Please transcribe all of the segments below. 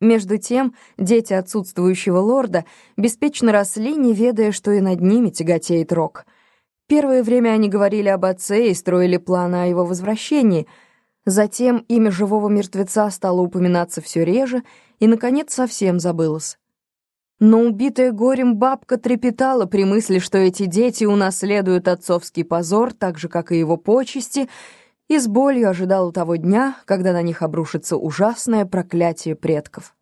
Между тем, дети отсутствующего лорда беспечно росли, не ведая, что и над ними тяготеет рок. Первое время они говорили об отце и строили планы о его возвращении. Затем имя живого мертвеца стало упоминаться все реже и, наконец, совсем забылось. Но убитая горем бабка трепетала при мысли, что эти дети унаследуют отцовский позор, так же, как и его почести, и с болью ожидала того дня, когда на них обрушится ужасное проклятие предков.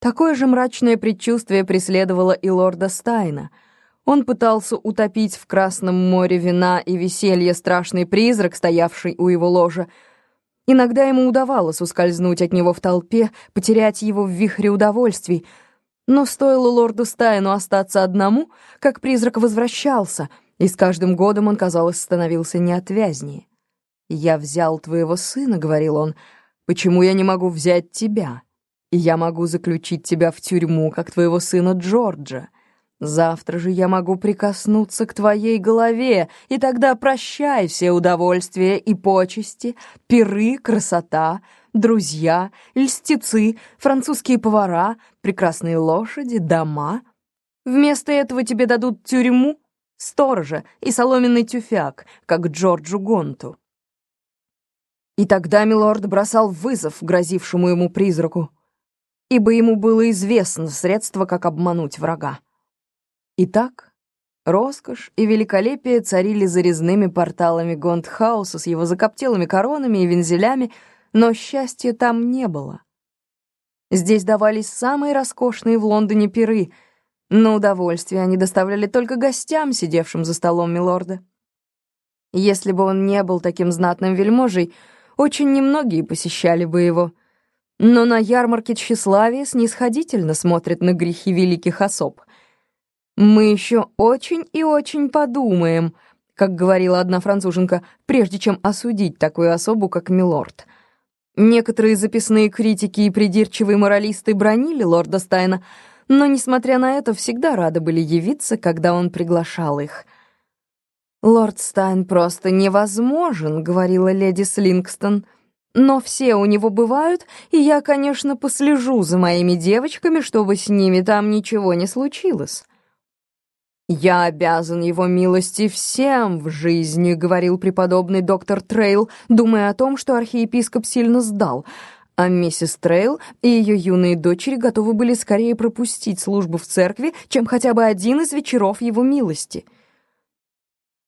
Такое же мрачное предчувствие преследовало и лорда Стайна. Он пытался утопить в Красном море вина и веселья страшный призрак, стоявший у его ложа. Иногда ему удавалось ускользнуть от него в толпе, потерять его в вихре удовольствий. Но стоило лорду Стайну остаться одному, как призрак возвращался, и с каждым годом он, казалось, становился неотвязнее. «Я взял твоего сына», — говорил он, — «почему я не могу взять тебя? Я могу заключить тебя в тюрьму, как твоего сына Джорджа. Завтра же я могу прикоснуться к твоей голове, и тогда прощай все удовольствия и почести, пиры, красота, друзья, льстецы, французские повара, прекрасные лошади, дома. Вместо этого тебе дадут тюрьму, сторожа и соломенный тюфяк, как Джорджу Гонту. И тогда милорд бросал вызов грозившему ему призраку, ибо ему было известно средство, как обмануть врага. Итак, роскошь и великолепие царили за резными порталами Гондхауса с его закоптелыми коронами и вензелями, но счастья там не было. Здесь давались самые роскошные в Лондоне пиры, но удовольствие они доставляли только гостям, сидевшим за столом милорда. Если бы он не был таким знатным вельможей, очень немногие посещали бы его. Но на ярмарке тщеславия снисходительно смотрят на грехи великих особ. «Мы еще очень и очень подумаем», как говорила одна француженка, прежде чем осудить такую особу, как Милорд. Некоторые записные критики и придирчивые моралисты бранили лорда Стайна, но, несмотря на это, всегда рады были явиться, когда он приглашал их — «Лорд Стайн просто невозможен», — говорила леди Слингстон. «Но все у него бывают, и я, конечно, послежу за моими девочками, чтобы с ними там ничего не случилось». «Я обязан его милости всем в жизни», — говорил преподобный доктор Трейл, думая о том, что архиепископ сильно сдал, а миссис Трейл и ее юные дочери готовы были скорее пропустить службу в церкви, чем хотя бы один из вечеров его милости —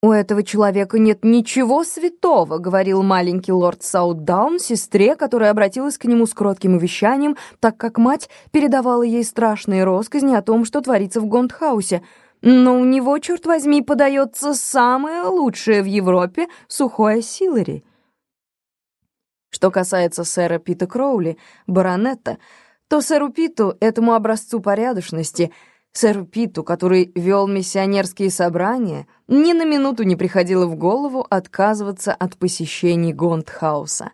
«У этого человека нет ничего святого», — говорил маленький лорд Саутдаун сестре, которая обратилась к нему с кротким увещанием, так как мать передавала ей страшные россказни о том, что творится в Гондхаусе. «Но у него, черт возьми, подается самое лучшее в Европе сухое силлери». Что касается сэра Пита Кроули, баронета, то сэру Питу, этому образцу порядочности — Сэру Питу, который вел миссионерские собрания, ни на минуту не приходило в голову отказываться от посещений Гондхауса.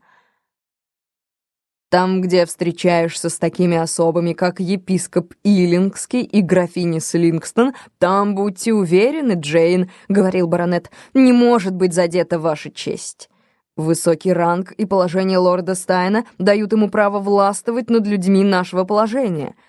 Там, где встречаешься с такими особами, как епископ Илингский и графиня Слингстон, там, будьте уверены, Джейн, — говорил баронет, — не может быть задета ваша честь. Высокий ранг и положение лорда Стайна дают ему право властвовать над людьми нашего положения —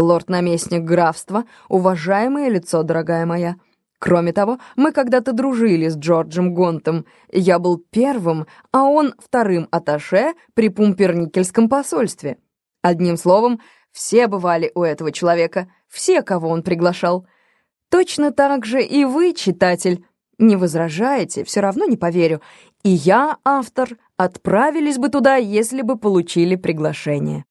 Лорд-наместник графства — уважаемое лицо, дорогая моя. Кроме того, мы когда-то дружили с Джорджем Гонтом. Я был первым, а он вторым аташе при Пумперникельском посольстве. Одним словом, все бывали у этого человека, все, кого он приглашал. Точно так же и вы, читатель, не возражаете, все равно не поверю. И я, автор, отправились бы туда, если бы получили приглашение.